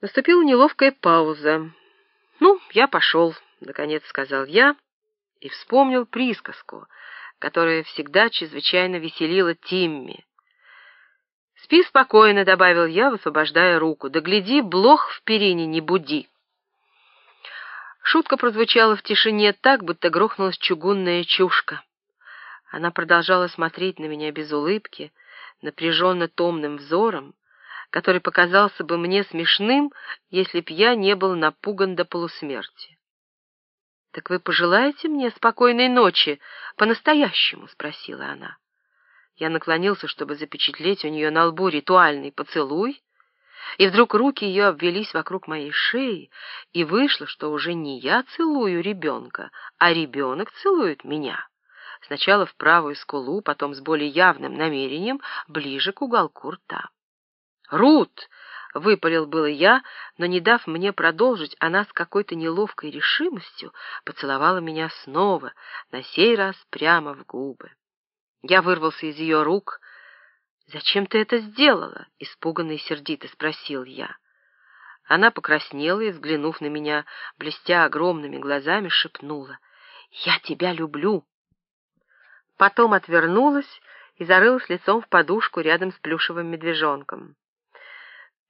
Наступила неловкая пауза. «Ну, я пошел», — наконец сказал я, и вспомнил присказку, которая всегда чрезвычайно веселила Тимми. «Спи спокойно», — добавил я, высвобождая руку. «Да гляди, блох в перине не буди». Шутка прозвучала в тишине так, будто грохнулась чугунная чушка. Она продолжала смотреть на меня без улыбки, напряженно томным взором, который показался бы мне смешным, если б я не был напуган до полусмерти. «Так вы пожелаете мне спокойной ночи по-настоящему?» — спросила она. Я наклонился, чтобы запечатлеть у нее на лбу ритуальный поцелуй, и вдруг руки ее обвелись вокруг моей шеи, и вышло, что уже не я целую ребенка, а ребенок целует меня. Сначала в правую скулу, потом с более явным намерением ближе к уголку рта. «Рут!» — выпалил было я, но, не дав мне продолжить, она с какой-то неловкой решимостью поцеловала меня снова, на сей раз прямо в губы. Я вырвался из ее рук. «Зачем ты это сделала?» — испуганно и сердито спросил я. Она покраснела и, взглянув на меня, блестя огромными глазами, шепнула. «Я тебя люблю!» Потом отвернулась и зарылась лицом в подушку рядом с плюшевым медвежонком.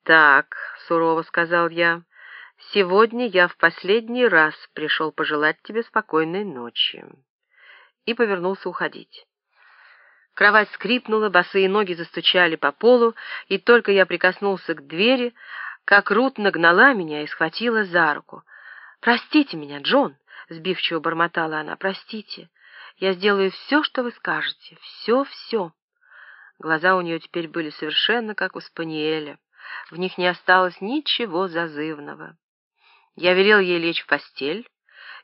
«Так», — сурово сказал я, — «сегодня я в последний раз пришел пожелать тебе спокойной ночи». И повернулся уходить. Кровать скрипнула, босые ноги застучали по полу, и только я прикоснулся к двери, как Рут нагнала меня и схватила за руку. «Простите меня, Джон», — сбивчиво бормотала она, — «простите. Я сделаю все, что вы скажете, все-все». Глаза у нее теперь были совершенно как у Спаниеля в них не осталось ничего зазывного. Я велел ей лечь в постель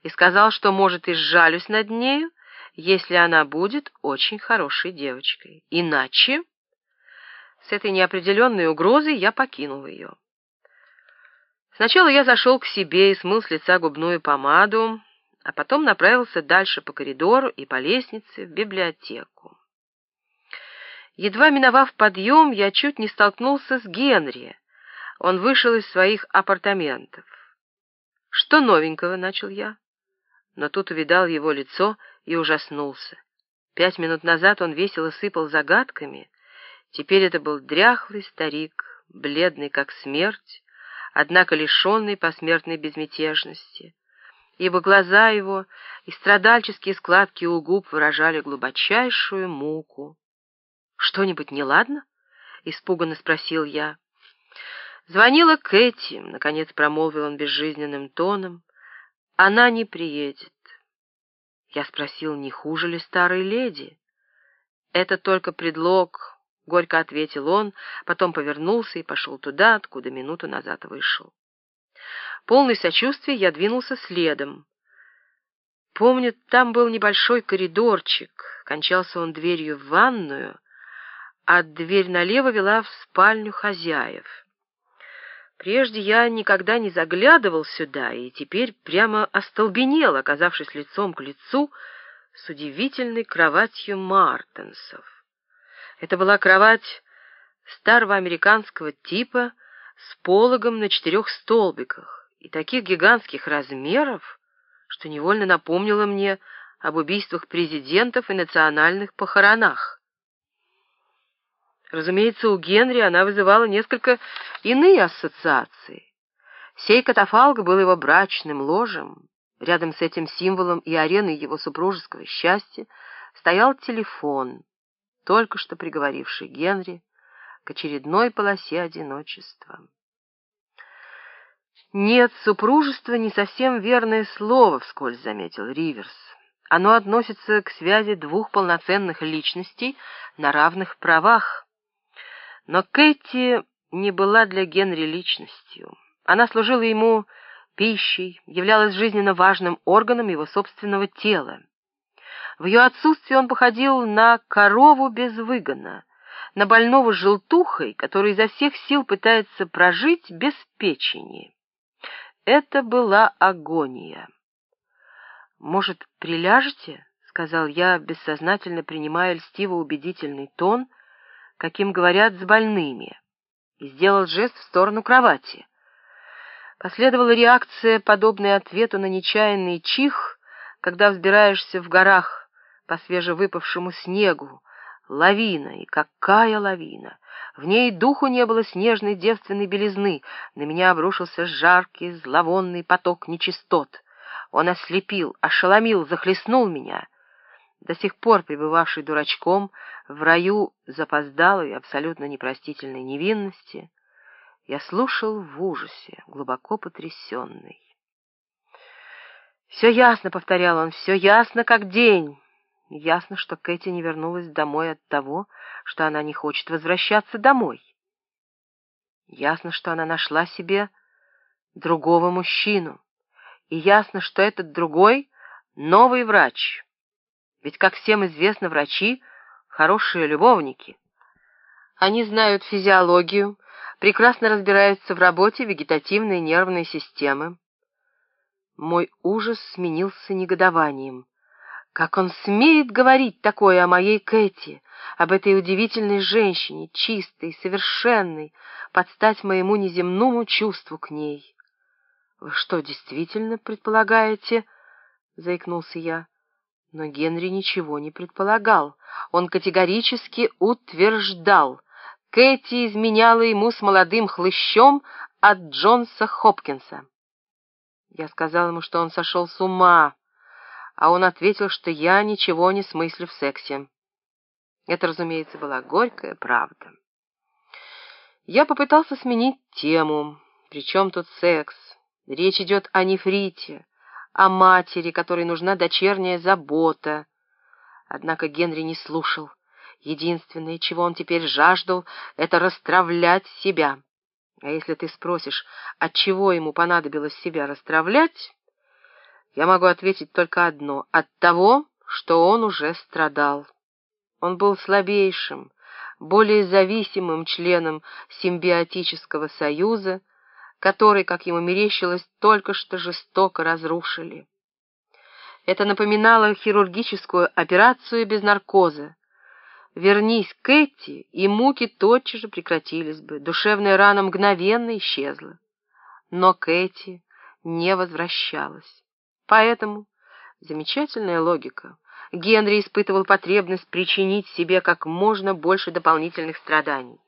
и сказал, что, может, и сжалюсь над нею, если она будет очень хорошей девочкой. Иначе... С этой неопределенной угрозой я покинул ее. Сначала я зашел к себе и смыл с лица губную помаду, а потом направился дальше по коридору и по лестнице в библиотеку. Едва миновав подъем, я чуть не столкнулся с Генри. Он вышел из своих апартаментов. «Что новенького?» — начал я. Но тут увидал его лицо и ужаснулся. Пять минут назад он весело сыпал загадками. Теперь это был дряхлый старик, бледный как смерть, однако лишенный посмертной безмятежности. Ибо глаза его и страдальческие складки у губ выражали глубочайшую муку. «Что-нибудь неладно?» — испуганно спросил я. «Звонила Кэти», — наконец промолвил он безжизненным тоном. «Она не приедет». Я спросил, не хуже ли старой леди. «Это только предлог», — горько ответил он, потом повернулся и пошел туда, откуда минуту назад вышел. Полный сочувствия я двинулся следом. Помню, там был небольшой коридорчик, кончался он дверью в ванную, а дверь налево вела в спальню хозяев. Прежде я никогда не заглядывал сюда, и теперь прямо остолбенел, оказавшись лицом к лицу с удивительной кроватью Мартенсов. Это была кровать старого американского типа с пологом на четырех столбиках и таких гигантских размеров, что невольно напомнило мне об убийствах президентов и национальных похоронах. Разумеется, у Генри она вызывала несколько иные ассоциации. Сей катафалк был его брачным ложем. Рядом с этим символом и ареной его супружеского счастья стоял телефон, только что приговоривший Генри к очередной полосе одиночества. «Нет, супружество не совсем верное слово», — вскользь заметил Риверс. «Оно относится к связи двух полноценных личностей на равных правах». Но Кэти не была для Генри личностью. Она служила ему пищей, являлась жизненно важным органом его собственного тела. В ее отсутствии он походил на корову без выгона, на больного желтухой, который изо всех сил пытается прожить без печени. Это была агония. «Может, приляжете?» — сказал я, бессознательно принимая льстиво убедительный тон — каким говорят с больными, и сделал жест в сторону кровати. Последовала реакция, подобная ответу на нечаянный чих, когда взбираешься в горах по свежевыпавшему снегу. Лавина, и какая лавина! В ней духу не было снежной девственной белизны. На меня обрушился жаркий, зловонный поток нечистот. Он ослепил, ошеломил, захлестнул меня. До сих пор пребывавший дурачком в раю запоздалой, абсолютно непростительной невинности, я слушал в ужасе, глубоко потрясенный. «Все ясно», — повторял он, — «все ясно, как день». Ясно, что Кэти не вернулась домой от того, что она не хочет возвращаться домой. Ясно, что она нашла себе другого мужчину. И ясно, что этот другой — новый врач. Ведь, как всем известно, врачи — хорошие любовники. Они знают физиологию, прекрасно разбираются в работе вегетативной нервной системы. Мой ужас сменился негодованием. Как он смеет говорить такое о моей Кэти, об этой удивительной женщине, чистой, совершенной, под стать моему неземному чувству к ней? «Вы что, действительно предполагаете?» — заикнулся я. Но Генри ничего не предполагал. Он категорически утверждал. Кэти изменяла ему с молодым хлыщом от Джонса Хопкинса. Я сказал ему, что он сошел с ума, а он ответил, что я ничего не смыслю в сексе. Это, разумеется, была горькая правда. Я попытался сменить тему. Причем тут секс? Речь идет о нефрите, о матери, которой нужна дочерняя забота. Однако Генри не слушал. Единственное, чего он теперь жаждал, это расстравлять себя. А если ты спросишь, от чего ему понадобилось себя расстравлять, я могу ответить только одно — от того, что он уже страдал. Он был слабейшим, более зависимым членом симбиотического союза, который, как ему мерещилось, только что жестоко разрушили. Это напоминало хирургическую операцию без наркоза. Вернись Кэти, и муки тотчас же прекратились бы, душевная рана мгновенно исчезла. Но Кэти не возвращалась. Поэтому, замечательная логика, Генри испытывал потребность причинить себе как можно больше дополнительных страданий.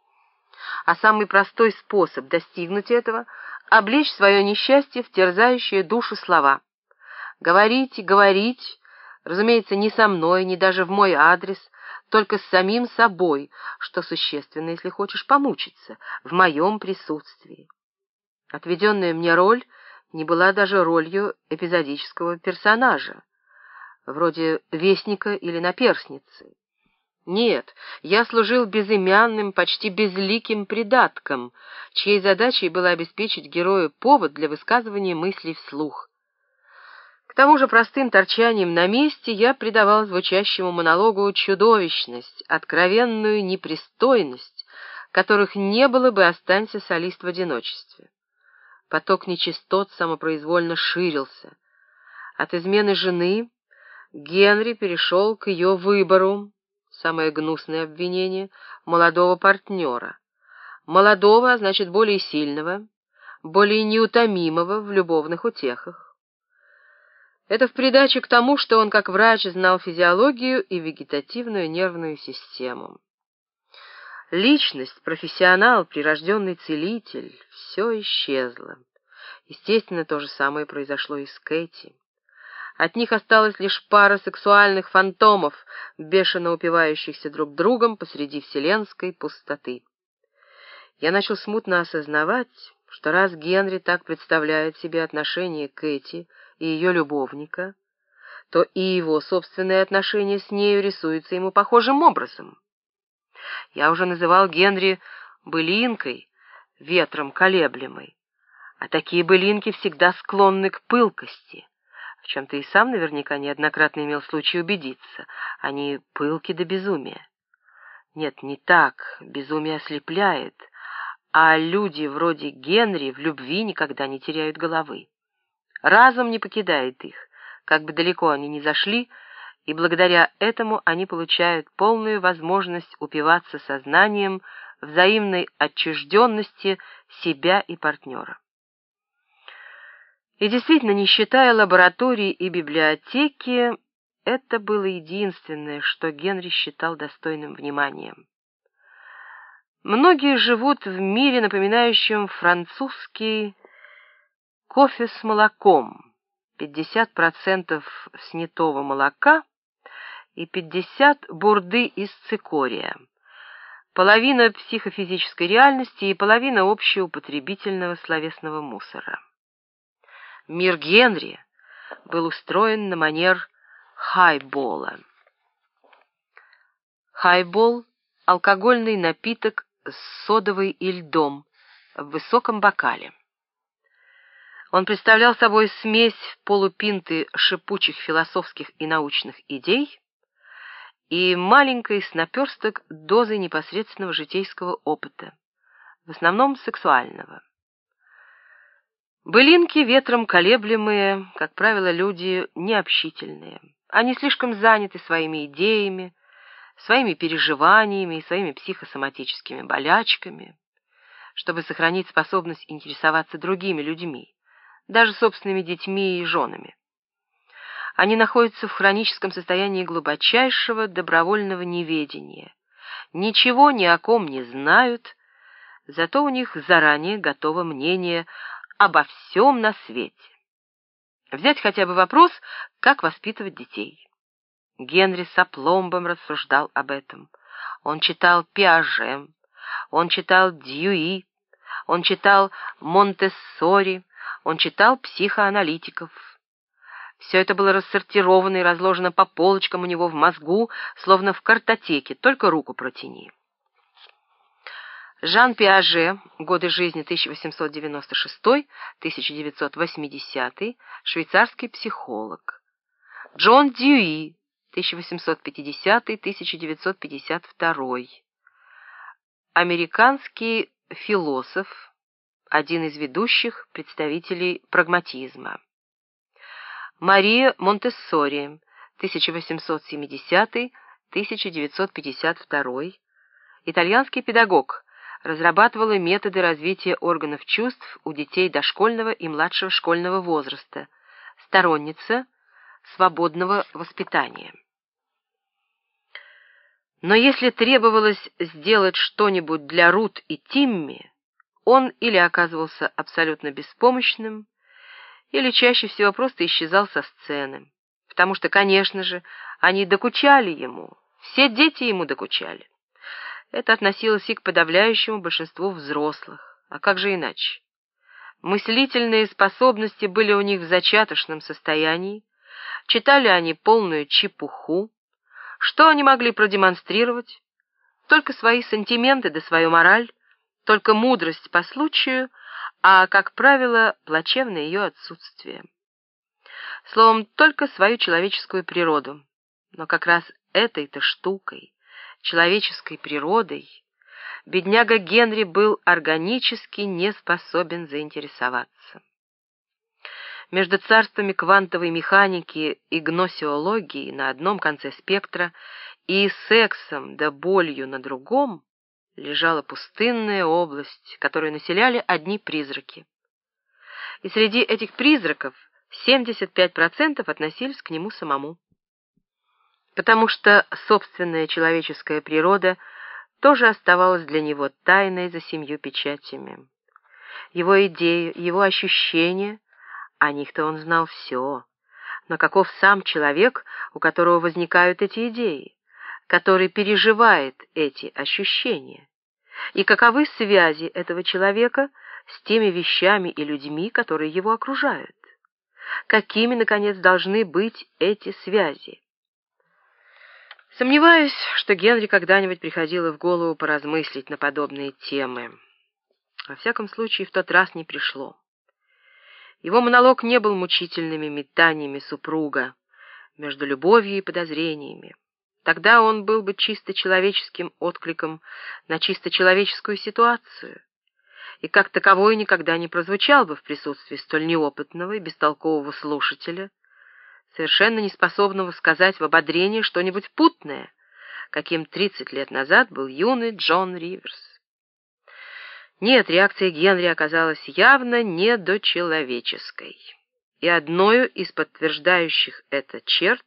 А самый простой способ достигнуть этого — облечь свое несчастье в терзающие душу слова. Говорить и говорить, разумеется, не со мной, не даже в мой адрес, только с самим собой, что существенно, если хочешь помучиться, в моем присутствии. Отведенная мне роль — не была даже ролью эпизодического персонажа, вроде вестника или наперсницы. Нет, я служил безымянным, почти безликим придатком, чьей задачей было обеспечить герою повод для высказывания мыслей вслух. К тому же простым торчанием на месте я придавал звучащему монологу чудовищность, откровенную непристойность, которых не было бы, останься солист в одиночестве. Поток нечистот самопроизвольно ширился. От измены жены Генри перешел к ее выбору, самое гнусное обвинение, молодого партнера. Молодого, а значит, более сильного, более неутомимого в любовных утехах. Это в придачу к тому, что он, как врач, знал физиологию и вегетативную нервную систему. Личность, профессионал, прирожденный целитель — все исчезло. Естественно, то же самое произошло и с Кэти. От них осталась лишь пара сексуальных фантомов, бешено упивающихся друг другом посреди вселенской пустоты. Я начал смутно осознавать, что раз Генри так представляет себе отношения Кэти и ее любовника, то и его собственные отношения с нею рисуются ему похожим образом. Я уже называл Генри былинкой, ветром колеблемой. А такие былинки всегда склонны к пылкости, в чем ты и сам наверняка неоднократно имел случай убедиться. Они пылки до безумия. Нет, не так, безумие ослепляет, а люди вроде Генри в любви никогда не теряют головы. Разум не покидает их, как бы далеко они ни зашли, и благодаря этому они получают полную возможность упиваться сознанием взаимной отчужденности себя и партнера. И действительно, не считая лаборатории и библиотеки, это было единственное, что Генри считал достойным внимания. Многие живут в мире, напоминающем французский кофе с молоком. 50% снятого молока и 50 бурды из цикория. Половина психофизической реальности и половина общеупотребительного словесного мусора. Мир Генри был устроен на манер хайбола. Хайбол — алкогольный напиток с содовой и льдом в высоком бокале. Он представлял собой смесь полупинты шипучих философских и научных идей и маленькой с наперсток дозой непосредственного житейского опыта, в основном сексуального. Былинки ветром колеблемые, как правило, люди необщительные. Они слишком заняты своими идеями, своими переживаниями и своими психосоматическими болячками, чтобы сохранить способность интересоваться другими людьми, даже собственными детьми и женами. Они находятся в хроническом состоянии глубочайшего добровольного неведения, ничего ни о ком не знают, зато у них заранее готово мнение обо всем на свете. Взять хотя бы вопрос, как воспитывать детей. Генри с опломбом рассуждал об этом. Он читал Пиаже, он читал Дьюи, он читал Монтессори, он читал психоаналитиков. Все это было рассортировано и разложено по полочкам у него в мозгу, словно в картотеке, только руку протяни. Жан Пиаже, годы жизни 1896-1980, швейцарский психолог. Джон Дьюи, 1850-1952. Американский философ, один из ведущих представителей прагматизма. Мария Монтессори, 1870-1952, итальянский педагог, разрабатывала методы развития органов чувств у детей дошкольного и младшего школьного возраста, сторонница свободного воспитания. Но если требовалось сделать что-нибудь для Рут и Тимми, он или оказывался абсолютно беспомощным, или чаще всего просто исчезал со сцены, потому что, конечно же, они докучали ему, все дети ему докучали. Это относилось и к подавляющему большинству взрослых, а как же иначе? Мыслительные способности были у них в зачаточном состоянии, читали они полную чепуху, что они могли продемонстрировать? Только свои сантименты да свою мораль, только мудрость по случаю, а, как правило, плачевное ее отсутствие. Словом, только свою человеческую природу. Но как раз этой-то штукой, человеческой природой, бедняга Генри был органически не способен заинтересоваться. Между царствами квантовой механики и гносеологии на одном конце спектра и сексом да болью на другом лежала пустынная область, которую населяли одни призраки. И среди этих призраков 75% относились к нему самому. Потому что собственная человеческая природа тоже оставалась для него тайной за семью печатями. Его идеи, его ощущения о них-то он знал все. Но каков сам человек, у которого возникают эти идеи, который переживает эти ощущения? И каковы связи этого человека с теми вещами и людьми, которые его окружают? Какими, наконец, должны быть эти связи? Сомневаюсь, что Генри когда-нибудь приходило в голову поразмыслить на подобные темы. Во всяком случае, в тот раз не пришло. Его монолог не был мучительными метаниями супруга между любовью и подозрениями. Тогда он был бы чисто человеческим откликом на чисто человеческую ситуацию, и как таковой никогда не прозвучал бы в присутствии столь неопытного и бестолкового слушателя, совершенно неспособного сказать в ободрении что-нибудь путное, каким тридцать лет назад был юный Джон Риверс. Нет, реакция Генри оказалась явно недочеловеческой. и одною из подтверждающих это черт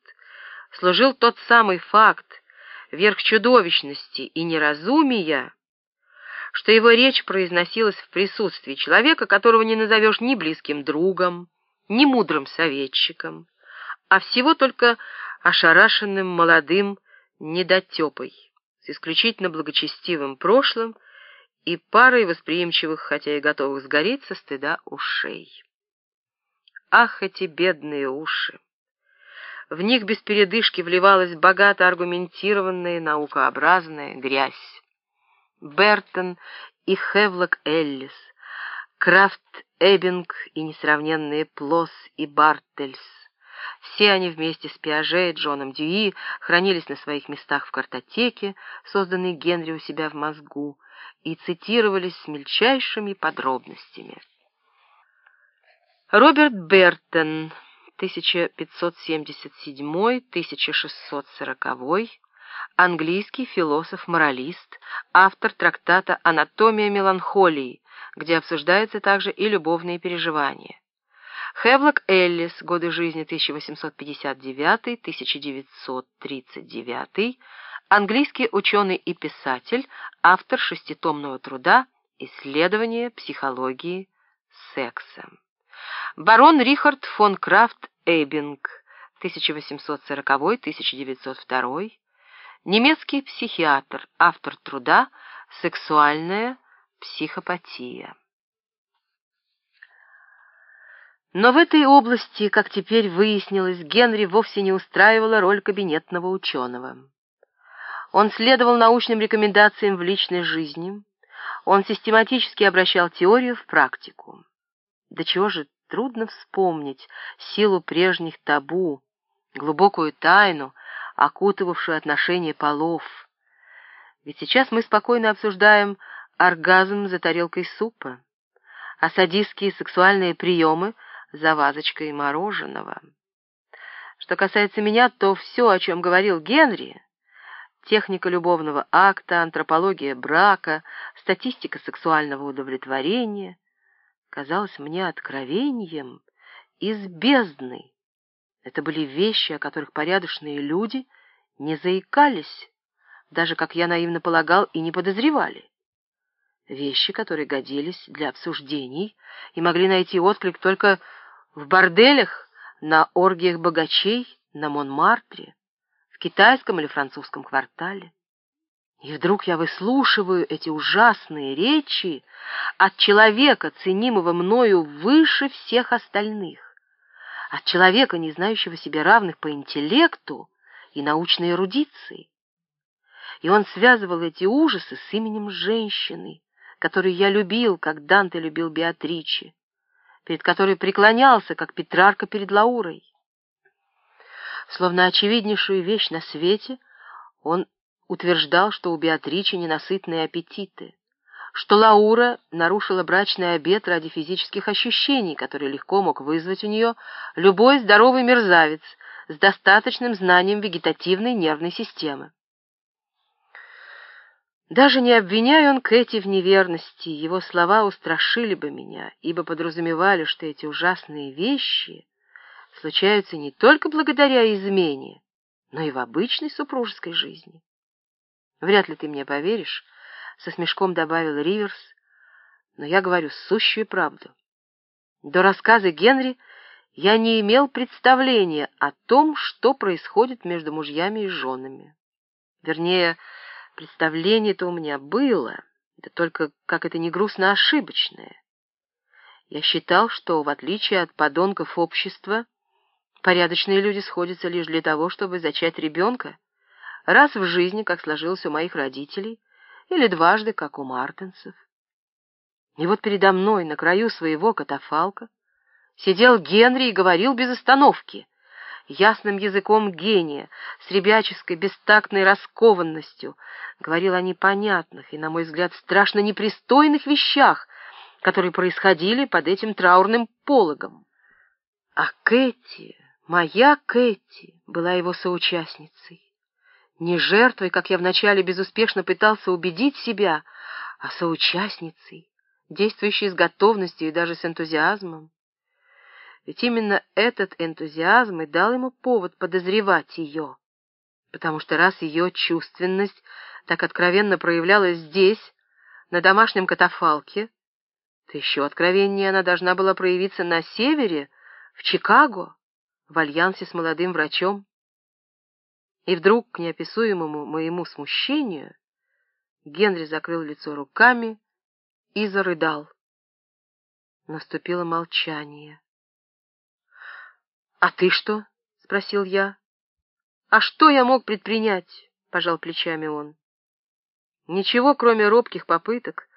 служил тот самый факт верх чудовищности и неразумия, что его речь произносилась в присутствии человека, которого не назовешь ни близким другом, ни мудрым советчиком, а всего только ошарашенным молодым недотепой, с исключительно благочестивым прошлым и парой восприимчивых, хотя и готовых сгореть со стыда ушей. Ах, эти бедные уши! В них без передышки вливалась богато аргументированная наукообразная грязь. Бертон и Хевлок Эллис, Крафт Эббинг и несравненные Плос и Бартельс. Все они вместе с Пиаже и Джоном Дьюи хранились на своих местах в картотеке, созданной Генри у себя в мозгу, и цитировались с мельчайшими подробностями. Роберт Бертон, 1577-1640, английский философ-моралист, автор трактата «Анатомия меланхолии», где обсуждаются также и любовные переживания. Хевлок Эллис, годы жизни 1859-1939, английский ученый и писатель, автор шеститомного труда «Исследование психологии секса». Барон Рихард фон Крафт Эйбинг, 1840-1902, немецкий психиатр, автор труда «Сексуальная психопатия». Но в этой области, как теперь выяснилось, Генри вовсе не устраивала роль кабинетного ученого. Он следовал научным рекомендациям в личной жизни, он систематически обращал теорию в практику. До чего же трудно вспомнить силу прежних табу, глубокую тайну, окутывавшую отношения полов. Ведь сейчас мы спокойно обсуждаем оргазм за тарелкой супа, а садистские сексуальные приемы — за вазочкой мороженого. Что касается меня, то все, о чем говорил Генри, техника любовного акта, антропология брака, статистика сексуального удовлетворения, казалось мне откровением из бездны. Это были вещи, о которых порядочные люди не заикались, даже, как я наивно полагал, и не подозревали. Вещи, которые годились для обсуждений и могли найти отклик только в борделях, на оргиях богачей, на Монмартре, в китайском или французском квартале. И вдруг я выслушиваю эти ужасные речи от человека, ценимого мною выше всех остальных, от человека, не знающего себе равных по интеллекту и научной эрудиции. И он связывал эти ужасы с именем женщины, которую я любил, как Данте любил Беатриче, перед которой преклонялся, как Петрарка перед Лаурой. Словно очевиднейшую вещь на свете, он утверждал, что у Беатричи ненасытные аппетиты, что Лаура нарушила брачный обет ради физических ощущений, которые легко мог вызвать у нее любой здоровый мерзавец с достаточным знанием вегетативной нервной системы. Даже не обвиняя он Кэти в неверности, его слова устрашили бы меня, ибо подразумевали, что эти ужасные вещи случаются не только благодаря измене, но и в обычной супружеской жизни. Вряд ли ты мне поверишь, со смешком добавил Риверс, но я говорю сущую правду. До рассказа Генри я не имел представления о том, что происходит между мужьями и женами. Вернее, Представление-то у меня было, да только, как это не грустно, ошибочное. Я считал, что, в отличие от подонков общества, порядочные люди сходятся лишь для того, чтобы зачать ребенка, раз в жизни, как сложилось у моих родителей, или дважды, как у мартинцев. И вот передо мной, на краю своего катафалка, сидел Генри и говорил без остановки — ясным языком гения, с ребяческой бестактной раскованностью, говорил о непонятных и, на мой взгляд, страшно непристойных вещах, которые происходили под этим траурным пологом. А Кэти, моя Кэти, была его соучастницей. Не жертвой, как я вначале безуспешно пытался убедить себя, а соучастницей, действующей с готовностью и даже с энтузиазмом. Ведь именно этот энтузиазм и дал ему повод подозревать ее, потому что раз ее чувственность так откровенно проявлялась здесь, на домашнем катафалке, то еще откровеннее она должна была проявиться на севере, в Чикаго, в альянсе с молодым врачом. И вдруг, к неописуемому моему смущению, Генри закрыл лицо руками и зарыдал. Наступило молчание. «А ты что?» — спросил я. «А что я мог предпринять?» — пожал плечами он. Ничего, кроме робких попыток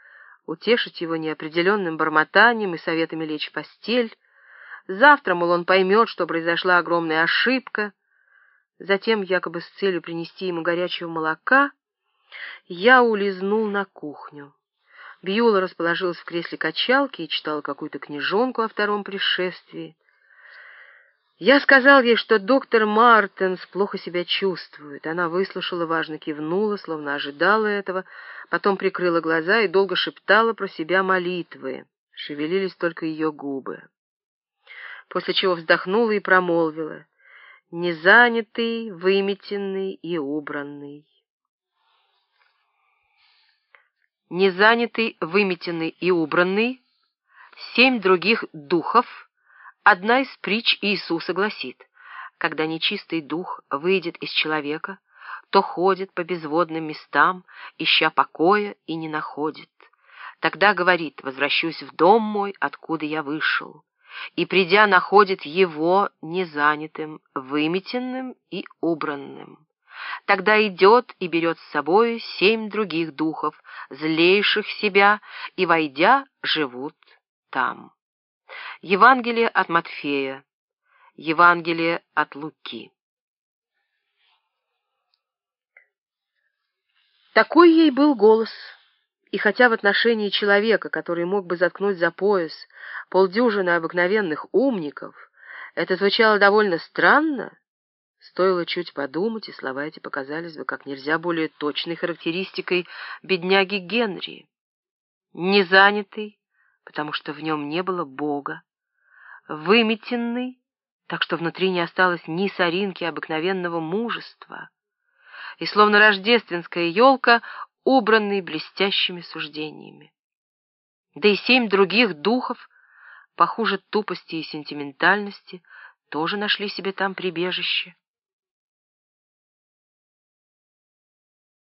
утешить его неопределенным бормотанием и советами лечь в постель. Завтра, мол, он поймет, что произошла огромная ошибка. Затем, якобы с целью принести ему горячего молока, я улизнул на кухню. Бьюла расположилась в кресле качалки и читала какую-то книжонку о втором пришествии. Я сказал ей, что доктор Мартенс плохо себя чувствует. Она выслушала, важно кивнула, словно ожидала этого, потом прикрыла глаза и долго шептала про себя молитвы. Шевелились только ее губы. После чего вздохнула и промолвила. Незанятый, выметенный и убранный. Незанятый, выметенный и убранный, семь других духов — Одна из притч Иисуса гласит, когда нечистый дух выйдет из человека, то ходит по безводным местам, ища покоя и не находит. Тогда говорит, возвращусь в дом мой, откуда я вышел, и, придя, находит его незанятым, выметенным и убранным. Тогда идет и берет с собой семь других духов, злейших себя, и, войдя, живут там. Евангелие от Матфея. Евангелие от Луки. Такой ей был голос. И хотя в отношении человека, который мог бы заткнуть за пояс полдюжины обыкновенных умников, это звучало довольно странно, стоило чуть подумать, и слова эти показались бы как нельзя более точной характеристикой бедняги Генри. Незанятый, потому что в нем не было Бога, выметенный, так что внутри не осталось ни соринки обыкновенного мужества, и словно рождественская елка, убранный блестящими суждениями. Да и семь других духов, похуже тупости и сентиментальности, тоже нашли себе там прибежище.